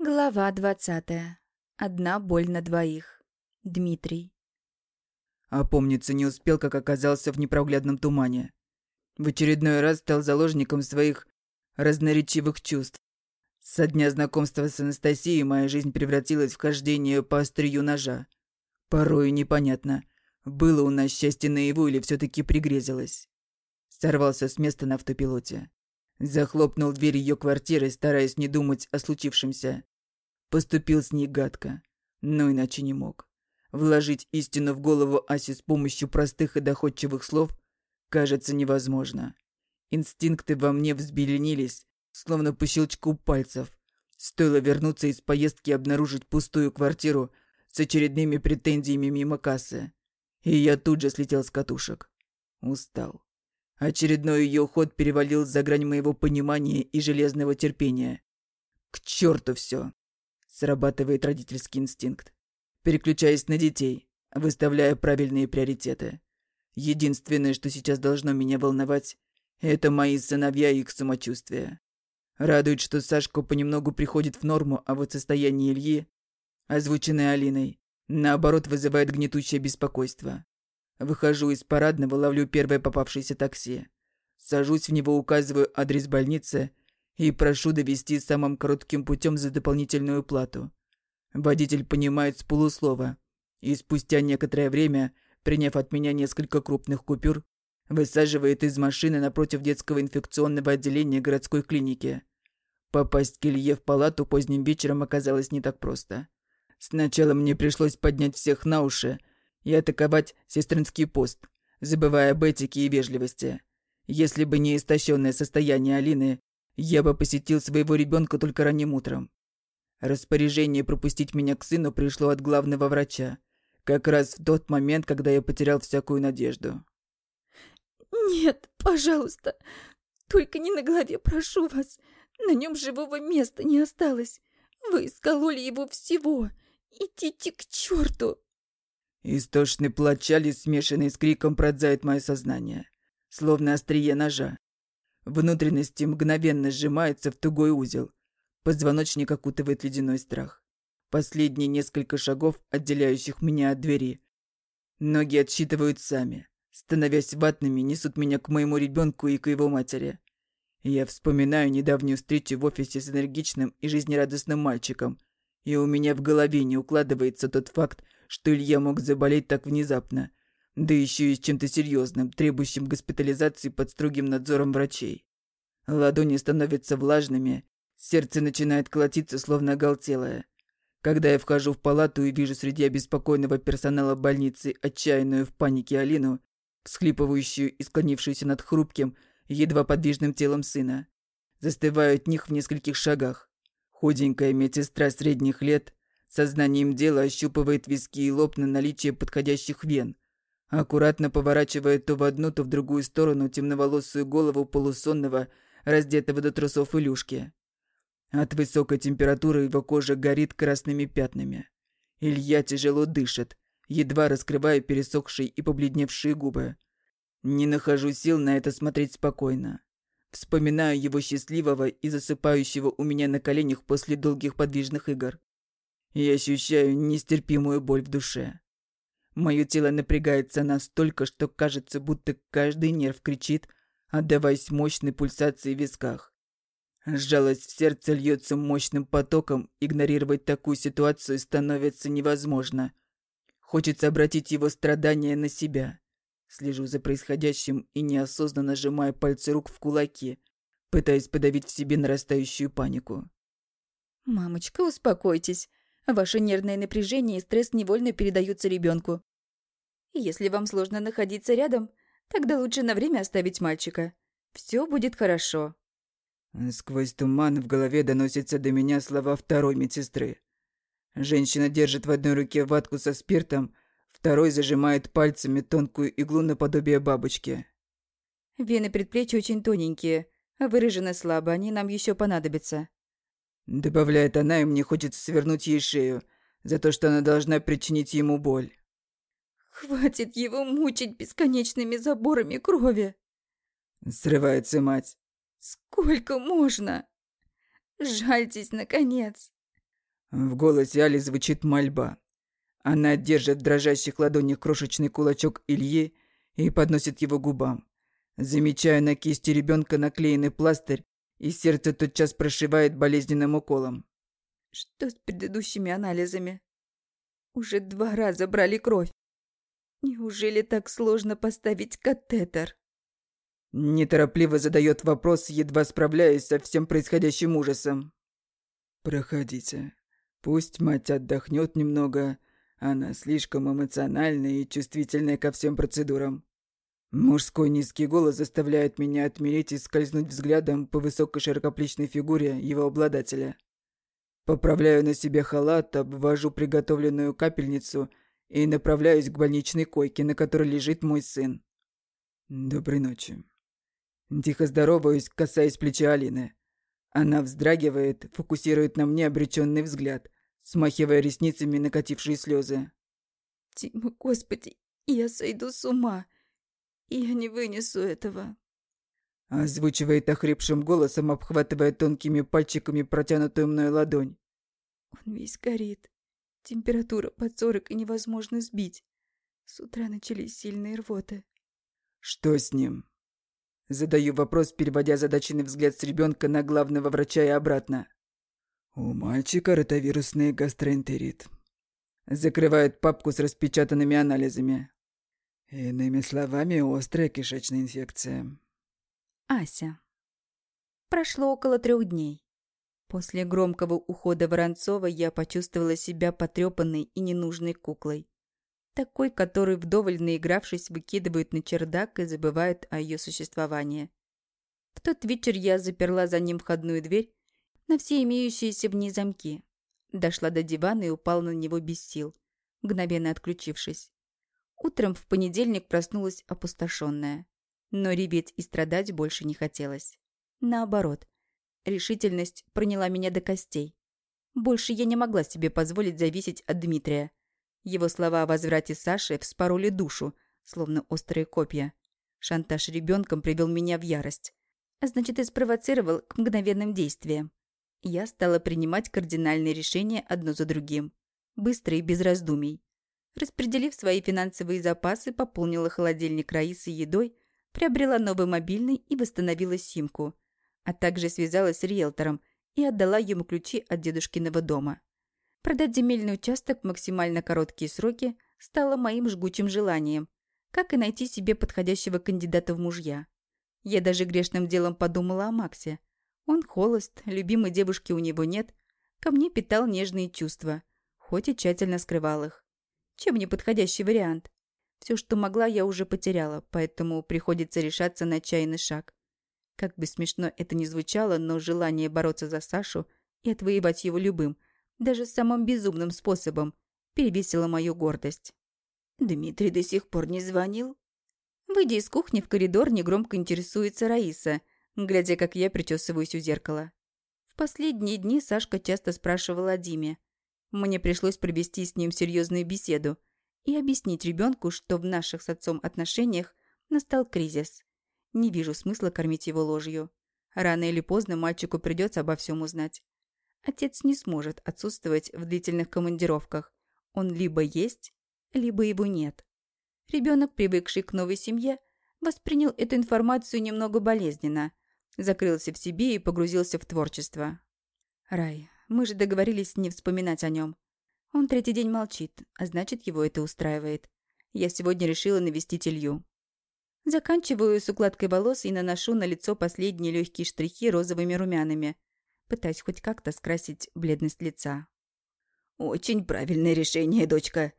Глава двадцатая. Одна боль на двоих. Дмитрий. Опомниться не успел, как оказался в непроглядном тумане. В очередной раз стал заложником своих разноречивых чувств. Со дня знакомства с Анастасией моя жизнь превратилась в хождение по острию ножа. Порою непонятно, было у нас счастье наяву или все таки пригрезилось. Сорвался с места на автопилоте. Захлопнул дверь ее квартиры, стараясь не думать о случившемся. Поступил с ней гадко, но иначе не мог. Вложить истину в голову Аси с помощью простых и доходчивых слов кажется невозможно. Инстинкты во мне взбеленились, словно по щелчку пальцев. Стоило вернуться из поездки и обнаружить пустую квартиру с очередными претензиями мимо кассы. И я тут же слетел с катушек. Устал. Очередной ее ход перевалил за грань моего понимания и железного терпения. К черту все! Срабатывает родительский инстинкт. Переключаясь на детей, выставляя правильные приоритеты. Единственное, что сейчас должно меня волновать, это мои сыновья и их самочувствие. Радует, что Сашка понемногу приходит в норму, а вот состояние Ильи, озвученное Алиной, наоборот вызывает гнетущее беспокойство. Выхожу из парадного, ловлю первое попавшееся такси. Сажусь в него, указываю адрес больницы и прошу довести самым коротким путем за дополнительную плату. Водитель понимает с полуслова. И спустя некоторое время, приняв от меня несколько крупных купюр, высаживает из машины напротив детского инфекционного отделения городской клиники. Попасть к Илье в палату поздним вечером оказалось не так просто. Сначала мне пришлось поднять всех на уши, и атаковать сестринский пост, забывая об этике и вежливости. Если бы не истощенное состояние Алины, я бы посетил своего ребенка только ранним утром. Распоряжение пропустить меня к сыну пришло от главного врача, как раз в тот момент, когда я потерял всякую надежду. «Нет, пожалуйста, только не на голове, прошу вас. На нем живого места не осталось. Вы искололи его всего. Идите к черту!» Истошный плач Али, смешанный с криком, пронзает мое сознание, словно острие ножа. Внутренности мгновенно сжимаются в тугой узел. Позвоночник окутывает ледяной страх. Последние несколько шагов, отделяющих меня от двери. Ноги отсчитывают сами. Становясь ватными, несут меня к моему ребенку и к его матери. Я вспоминаю недавнюю встречу в офисе с энергичным и жизнерадостным мальчиком, и у меня в голове не укладывается тот факт, что Илья мог заболеть так внезапно, да еще и с чем-то серьезным, требующим госпитализации под строгим надзором врачей. Ладони становятся влажными, сердце начинает колотиться, словно оголтелое. Когда я вхожу в палату и вижу среди обеспокоенного персонала больницы отчаянную в панике Алину, всхлипывающую и склонившуюся над хрупким, едва подвижным телом сына, застываю от них в нескольких шагах. Худенькая медсестра средних лет Сознанием дела ощупывает виски и лоб на наличие подходящих вен. Аккуратно поворачивает то в одну, то в другую сторону темноволосую голову полусонного, раздетого до трусов Илюшки. От высокой температуры его кожа горит красными пятнами. Илья тяжело дышит, едва раскрывая пересохшие и побледневшие губы. Не нахожу сил на это смотреть спокойно. Вспоминаю его счастливого и засыпающего у меня на коленях после долгих подвижных игр. Я ощущаю нестерпимую боль в душе. Мое тело напрягается настолько, что кажется, будто каждый нерв кричит, отдаваясь мощной пульсации в висках. Жалость в сердце льется мощным потоком, игнорировать такую ситуацию становится невозможно. Хочется обратить его страдания на себя. Слежу за происходящим и неосознанно сжимаю пальцы рук в кулаки, пытаясь подавить в себе нарастающую панику. «Мамочка, успокойтесь. Ваше нервное напряжение и стресс невольно передаются ребенку. Если вам сложно находиться рядом, тогда лучше на время оставить мальчика. Все будет хорошо. Сквозь туман в голове доносятся до меня слова второй медсестры. Женщина держит в одной руке ватку со спиртом, второй зажимает пальцами тонкую иглу наподобие бабочки. Вены предплечья очень тоненькие, выражены слабо, они нам еще понадобятся. Добавляет она, и мне хочется свернуть ей шею за то, что она должна причинить ему боль. Хватит его мучить бесконечными заборами крови. Срывается мать. Сколько можно? Жальтесь, наконец. В голосе Али звучит мольба. Она держит в дрожащих ладонях крошечный кулачок Ильи и подносит его губам. Замечаю на кисти ребенка наклеенный пластырь, и сердце тотчас прошивает болезненным уколом. Что с предыдущими анализами? Уже два раза брали кровь. Неужели так сложно поставить катетер? Неторопливо задает вопрос, едва справляясь со всем происходящим ужасом. Проходите. Пусть мать отдохнет немного. Она слишком эмоциональная и чувствительная ко всем процедурам. Мужской низкий голос заставляет меня отмереть и скользнуть взглядом по высокой широкоплечной фигуре его обладателя. Поправляю на себе халат, обвожу приготовленную капельницу и направляюсь к больничной койке, на которой лежит мой сын. Доброй ночи. Тихо здороваюсь, касаясь плеча Алины. Она вздрагивает, фокусирует на мне обреченный взгляд, смахивая ресницами накатившие слезы. Тима, господи, я сойду с ума. Я не вынесу этого. Озвучивает охрипшим голосом, обхватывая тонкими пальчиками протянутую мной ладонь. Он весь горит. Температура под сорок и невозможно сбить. С утра начались сильные рвоты. Что с ним? Задаю вопрос, переводя задаченный взгляд с ребенка на главного врача и обратно. У мальчика ротовирусный гастроэнтерит. Закрывает папку с распечатанными анализами. Иными словами, острая кишечная инфекция. Ася. Прошло около трех дней. После громкого ухода Воронцова я почувствовала себя потрепанной и ненужной куклой. Такой, который, вдоволь наигравшись, выкидывают на чердак и забывают о ее существовании. В тот вечер я заперла за ним входную дверь на все имеющиеся в ней замки. Дошла до дивана и упала на него без сил, мгновенно отключившись. Утром в понедельник проснулась опустошенная. Но реветь и страдать больше не хотелось. Наоборот, решительность проняла меня до костей. Больше я не могла себе позволить зависеть от Дмитрия. Его слова о возврате Саши вспороли душу, словно острые копья. Шантаж ребенком привел меня в ярость. А значит, и спровоцировал к мгновенным действиям. Я стала принимать кардинальные решения одно за другим. Быстро и без раздумий. Распределив свои финансовые запасы, пополнила холодильник Раисы едой, приобрела новый мобильный и восстановила симку, а также связалась с риэлтором и отдала ему ключи от дедушкиного дома. Продать земельный участок в максимально короткие сроки стало моим жгучим желанием, как и найти себе подходящего кандидата в мужья. Я даже грешным делом подумала о Максе. Он холост, любимой девушки у него нет, ко мне питал нежные чувства, хоть и тщательно скрывал их. Чем не подходящий вариант? Все, что могла, я уже потеряла, поэтому приходится решаться на отчаянный шаг. Как бы смешно это ни звучало, но желание бороться за Сашу и отвоевать его любым, даже самым безумным способом, перевесило мою гордость. Дмитрий до сих пор не звонил. Выйдя из кухни в коридор, негромко интересуется Раиса, глядя, как я причесываюсь у зеркала. В последние дни Сашка часто спрашивала о Диме. Мне пришлось провести с ним серьезную беседу и объяснить ребенку, что в наших с отцом отношениях настал кризис. Не вижу смысла кормить его ложью. Рано или поздно мальчику придется обо всем узнать. Отец не сможет отсутствовать в длительных командировках. Он либо есть, либо его нет. Ребенок, привыкший к новой семье, воспринял эту информацию немного болезненно, закрылся в себе и погрузился в творчество. Рай, мы же договорились не вспоминать о нем. Он третий день молчит, а значит, его это устраивает. Я сегодня решила навестить Илью. Заканчиваю с укладкой волос и наношу на лицо последние легкие штрихи розовыми румянами, пытаясь хоть как-то скрасить бледность лица. «Очень правильное решение, дочка.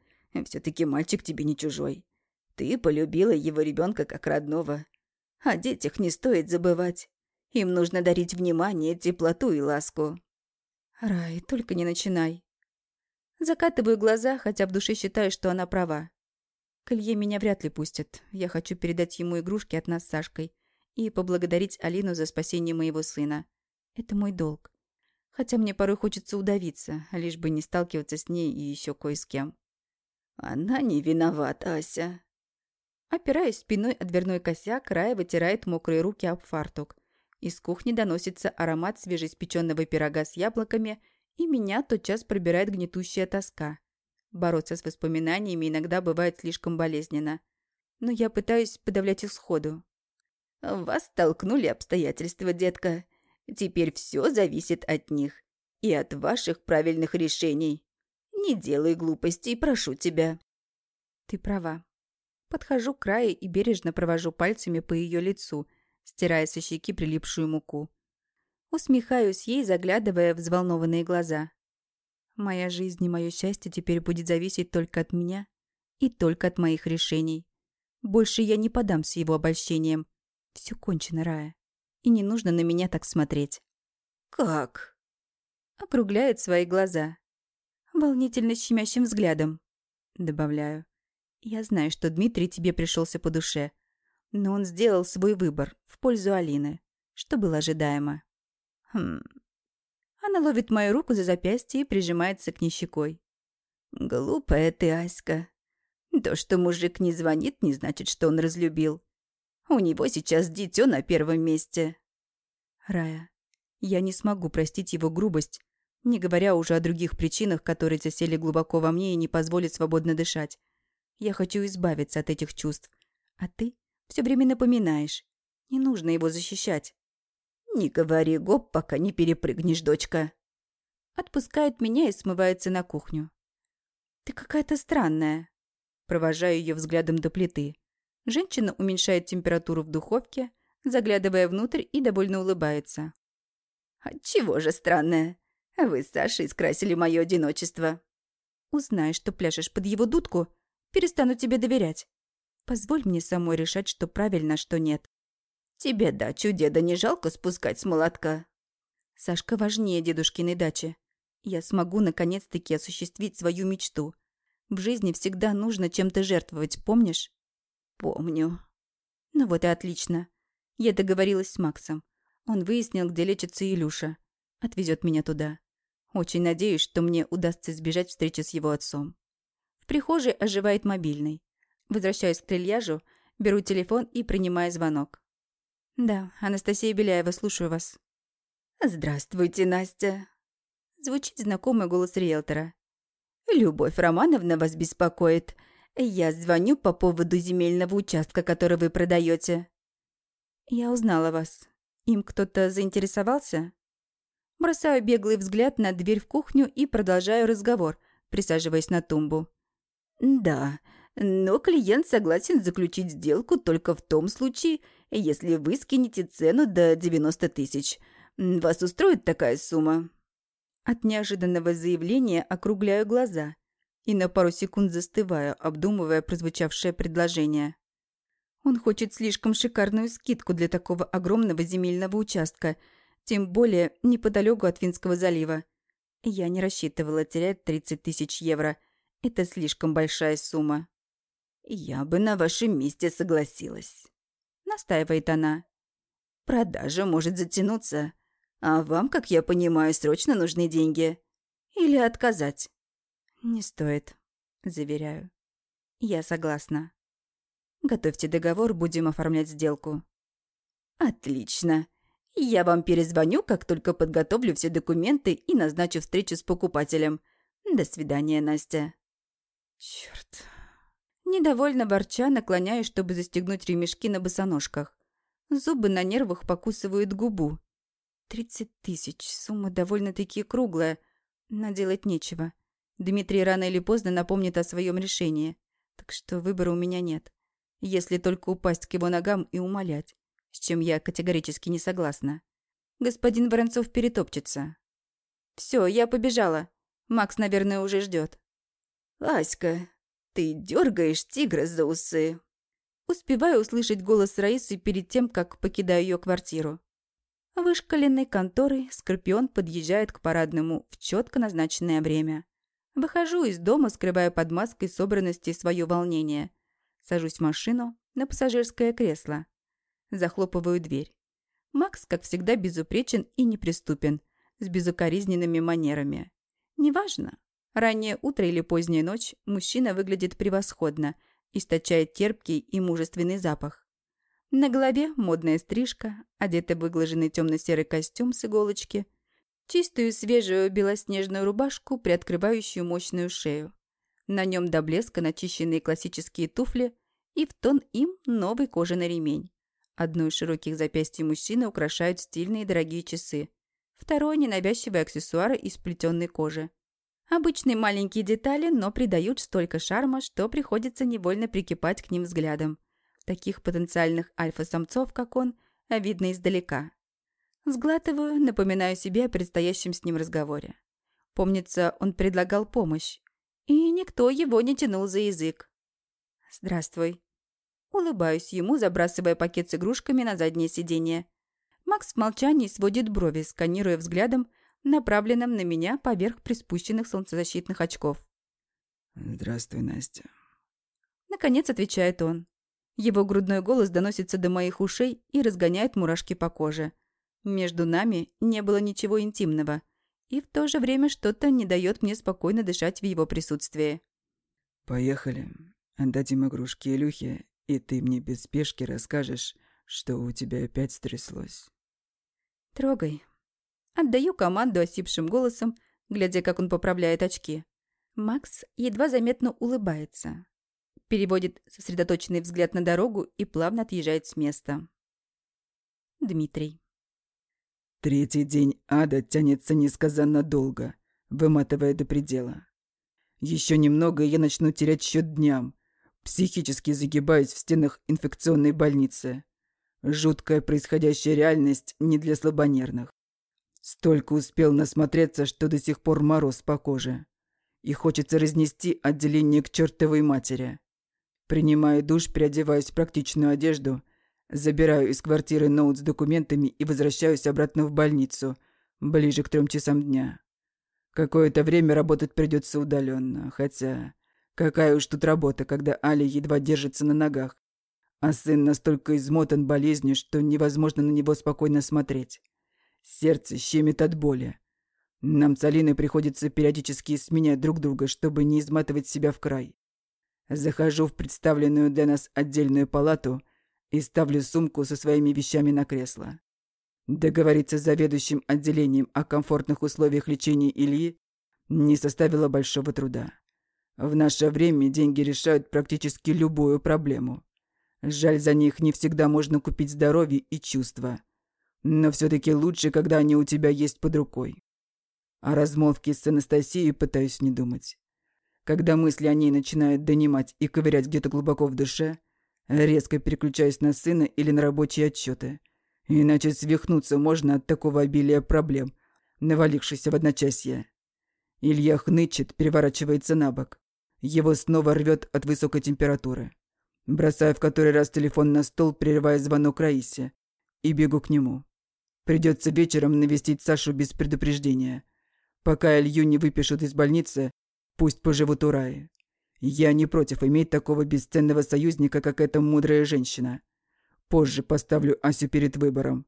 Все-таки мальчик тебе не чужой. Ты полюбила его ребенка как родного. О детях не стоит забывать. Им нужно дарить внимание, теплоту и ласку. Рай, только не начинай. Закатываю глаза, хотя в душе считаю, что она права. К Илье меня вряд ли пустят. Я хочу передать ему игрушки от нас с Сашкой и поблагодарить Алину за спасение моего сына. Это мой долг. Хотя мне порой хочется удавиться, лишь бы не сталкиваться с ней и еще кое с кем. Она не виновата, Ася. Опираясь спиной о дверной косяк, Рая вытирает мокрые руки об фартук. Из кухни доносится аромат свежеиспеченного пирога с яблоками И меня тотчас пробирает гнетущая тоска. Бороться с воспоминаниями иногда бывает слишком болезненно. Но я пытаюсь подавлять их сходу. «Вас толкнули обстоятельства, детка. Теперь все зависит от них и от ваших правильных решений. Не делай глупостей, прошу тебя». Ты права. Подхожу к краю и бережно провожу пальцами по ее лицу, стирая со щеки прилипшую муку. Усмехаюсь ей, заглядывая в взволнованные глаза. Моя жизнь и мое счастье теперь будет зависеть только от меня и только от моих решений. Больше я не подамся его обольщениям. Все кончено, Рая. И не нужно на меня так смотреть. «Как?» Округляет свои глаза. Волнительно щемящим взглядом. Добавляю. Я знаю, что Дмитрий тебе пришелся по душе. Но он сделал свой выбор в пользу Алины, что было ожидаемо. Хм. Она ловит мою руку за запястье и прижимается к ней щекой. «Глупая ты, Аська. То, что мужик не звонит, не значит, что он разлюбил. У него сейчас дитё на первом месте». Рая, я не смогу простить его грубость, не говоря уже о других причинах, которые засели глубоко во мне и не позволят свободно дышать. Я хочу избавиться от этих чувств. А ты все время напоминаешь. Не нужно его защищать. «Не говори гоп, пока не перепрыгнешь, дочка». Отпускает меня и смывается на кухню. «Ты какая-то странная». Провожаю ее взглядом до плиты. Женщина уменьшает температуру в духовке, заглядывая внутрь и довольно улыбается. «Отчего же странная? Вы с Сашей скрасили мое одиночество». «Узнай, что пляшешь под его дудку, перестану тебе доверять. Позволь мне самой решать, что правильно, что нет. Тебе дачу деда не жалко спускать с молотка? Сашка важнее дедушкиной дачи. Я смогу наконец-таки осуществить свою мечту. В жизни всегда нужно чем-то жертвовать, помнишь? Помню. Ну вот и отлично. Я договорилась с Максом. Он выяснил, где лечится Илюша. Отвезет меня туда. Очень надеюсь, что мне удастся избежать встречи с его отцом. В прихожей оживает мобильный. Возвращаюсь к трильяжу, беру телефон и принимаю звонок. «Да, Анастасия Беляева, слушаю вас». «Здравствуйте, Настя». Звучит знакомый голос риэлтора. «Любовь Романовна вас беспокоит. Я звоню по поводу земельного участка, который вы продаете. «Я узнала вас. Им кто-то заинтересовался?» Бросаю беглый взгляд на дверь в кухню и продолжаю разговор, присаживаясь на тумбу. «Да, но клиент согласен заключить сделку только в том случае, если вы скинете цену до 90 тысяч. Вас устроит такая сумма?» От неожиданного заявления округляю глаза и на пару секунд застываю, обдумывая прозвучавшее предложение. Он хочет слишком шикарную скидку для такого огромного земельного участка, тем более неподалеку от Финского залива. Я не рассчитывала терять 30 тысяч евро. Это слишком большая сумма. «Я бы на вашем месте согласилась», — настаивает она. «Продажа может затянуться, а вам, как я понимаю, срочно нужны деньги. Или отказать?» «Не стоит», — заверяю. «Я согласна. Готовьте договор, будем оформлять сделку». «Отлично. Я вам перезвоню, как только подготовлю все документы и назначу встречу с покупателем. До свидания, Настя». Черт. Недовольно ворча наклоняюсь, чтобы застегнуть ремешки на босоножках. Зубы на нервах покусывают губу. Тридцать тысяч. Сумма довольно-таки круглая. Но делать нечего. Дмитрий рано или поздно напомнит о своем решении. Так что выбора у меня нет. Если только упасть к его ногам и умолять. С чем я категорически не согласна. Господин Воронцов перетопчется. Все, я побежала. Макс, наверное, уже ждет. «Аська, ты дергаешь тигра за усы. Успеваю услышать голос Раисы перед тем, как покидаю ее квартиру. Вышкаленной конторой Скорпион подъезжает к парадному в четко назначенное время. Выхожу из дома, скрывая под маской собранности свое волнение. Сажусь в машину на пассажирское кресло. Захлопываю дверь. Макс, как всегда, безупречен и неприступен, с безукоризненными манерами. Неважно, Раннее утро или поздняя ночь мужчина выглядит превосходно, источает терпкий и мужественный запах. На голове модная стрижка, одетый в выглаженный темно-серый костюм с иголочки, Чистую, свежую, белоснежную рубашку, приоткрывающую мощную шею. На нем до блеска начищенные классические туфли и в тон им новый кожаный ремень. Одно из широких запястья мужчины украшают стильные дорогие часы. Второе – ненавязчивые аксессуары из плетеной кожи. Обычные маленькие детали, но придают столько шарма, что приходится невольно прикипать к ним взглядом. Таких потенциальных альфа-самцов, как он, видно издалека. Сглатываю, напоминаю себе о предстоящем с ним разговоре. Помнится, он предлагал помощь, и никто его не тянул за язык. «Здравствуй». Улыбаюсь ему, забрасывая пакет с игрушками на заднее сиденье. Макс в молчании сводит брови, сканируя взглядом, направленным на меня поверх приспущенных солнцезащитных очков. «Здравствуй, Настя». Наконец отвечает он. Его грудной голос доносится до моих ушей и разгоняет мурашки по коже. Между нами не было ничего интимного, и в то же время что-то не дает мне спокойно дышать в его присутствии. «Поехали. Отдадим игрушки Илюхе, и ты мне без спешки расскажешь, что у тебя опять стряслось». «Трогай». Отдаю команду осипшим голосом, глядя, как он поправляет очки. Макс едва заметно улыбается. Переводит сосредоточенный взгляд на дорогу и плавно отъезжает с места. Дмитрий. Третий день ада тянется несказанно долго, выматывая до предела. Еще немного, и я начну терять счет дням. Психически загибаюсь в стенах инфекционной больницы. Жуткая происходящая реальность не для слабонервных. Столько успел насмотреться, что до сих пор мороз по коже. И хочется разнести отделение к чертовой матери. Принимаю душ, переодеваюсь в практичную одежду Забираю из квартиры ноут с документами и возвращаюсь обратно в больницу, ближе к трем часам дня. Какое-то время работать придется удаленно, хотя... Какая уж тут работа, когда Али едва держится на ногах, а сын настолько измотан болезнью, что невозможно на него спокойно смотреть. Сердце щемит от боли. Нам с Алиной приходится периодически сменять друг друга, чтобы не изматывать себя в край. Захожу в представленную для нас отдельную палату и ставлю сумку со своими вещами на кресло. Договориться с заведующим отделением о комфортных условиях лечения Ильи не составило большого труда. В наше время деньги решают практически любую проблему. Жаль, за них не всегда можно купить здоровье и чувства. Но все-таки лучше, когда они у тебя есть под рукой. О размолвке с Анастасией пытаюсь не думать. Когда мысли о ней начинают донимать и ковырять где-то глубоко в душе – резко переключаясь на сына или на рабочие отчеты. Иначе свихнуться можно от такого обилия проблем, навалившихся в одночасье. Илья хнычет, переворачивается на бок. Его снова рвет от высокой температуры. Бросаю в который раз телефон на стол, прерывая звонок Раисе, и бегу к нему. Придется вечером навестить Сашу без предупреждения. Пока Илью не выпишут из больницы, пусть поживут у Раи. Я не против иметь такого бесценного союзника, как эта мудрая женщина. Позже поставлю Асю перед выбором.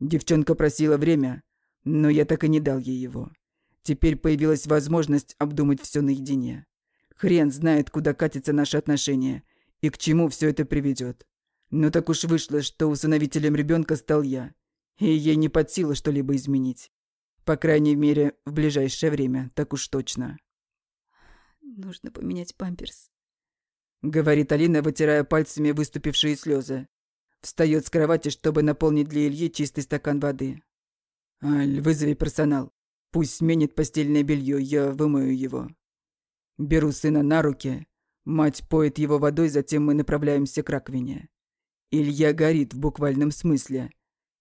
Девчонка просила время, но я так и не дал ей его. Теперь появилась возможность обдумать все наедине. Хрен знает, куда катятся наши отношения и к чему все это приведет. Но так уж вышло, что усыновителем ребенка стал я, и ей не под силу что-либо изменить. По крайней мере, в ближайшее время, так уж точно. Нужно поменять памперс. Говорит Алина, вытирая пальцами выступившие слезы. Встает с кровати, чтобы наполнить для Ильи чистый стакан воды. «Аль, вызови персонал. Пусть сменит постельное белье, я вымою его». Беру сына на руки. Мать поет его водой, затем мы направляемся к раковине. Илья горит в буквальном смысле.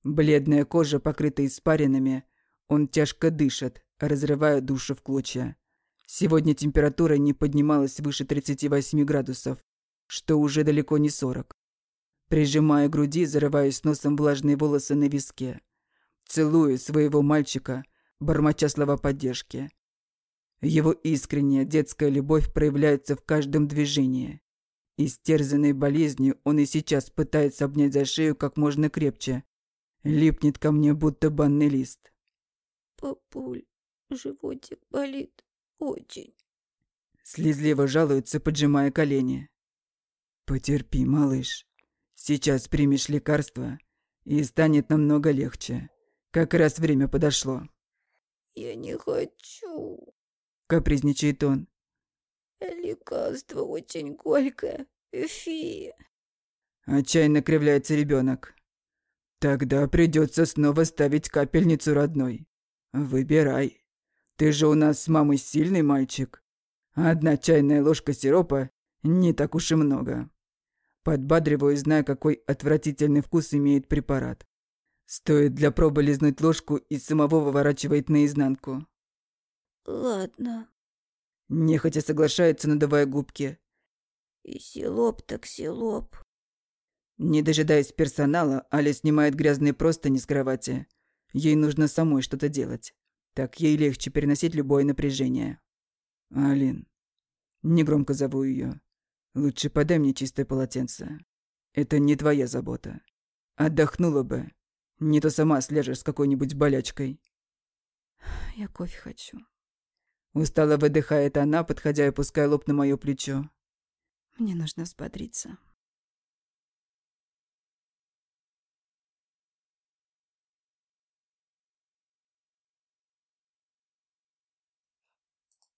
Бледная кожа покрыта испаринами. Он тяжко дышит, разрывая душу в клочья. Сегодня температура не поднималась выше 38 градусов, что уже далеко не 40. Прижимая груди, зарываюсь носом влажные волосы на виске. Целую своего мальчика, бормоча слова поддержки. Его искренняя детская любовь проявляется в каждом движении. Истерзанный болезнью, он и сейчас пытается обнять за шею как можно крепче. Липнет ко мне, будто банный лист. «Папуль, животик болит», очень. Слезливо жалуется, поджимая колени. Потерпи, малыш. Сейчас примешь лекарство, и станет намного легче. Как раз время подошло. Я не хочу. Капризничает он. Лекарство очень горькое. Фи. Отчаянно кривляется ребенок. Тогда придется снова ставить капельницу родной. Выбирай. Ты же у нас с мамой сильный мальчик. Одна чайная ложка сиропа не так уж и много. Подбадриваю, зная, какой отвратительный вкус имеет препарат. Стоит для пробы лизнуть ложку и самого выворачивает наизнанку. Ладно. Нехотя соглашается, надувая губки. И селоп так селоп. Не дожидаясь персонала, Аля снимает грязные простыни с кровати. Ей нужно самой что-то делать. Так ей легче переносить любое напряжение. Алин. Негромко зову ее. Лучше подай мне чистое полотенце. Это не твоя забота. Отдохнула бы. Не то сама слежешь с какой-нибудь болячкой. Я кофе хочу. Устало выдыхает она, подходя и опуская лоб на мое плечо. Мне нужно взбодриться.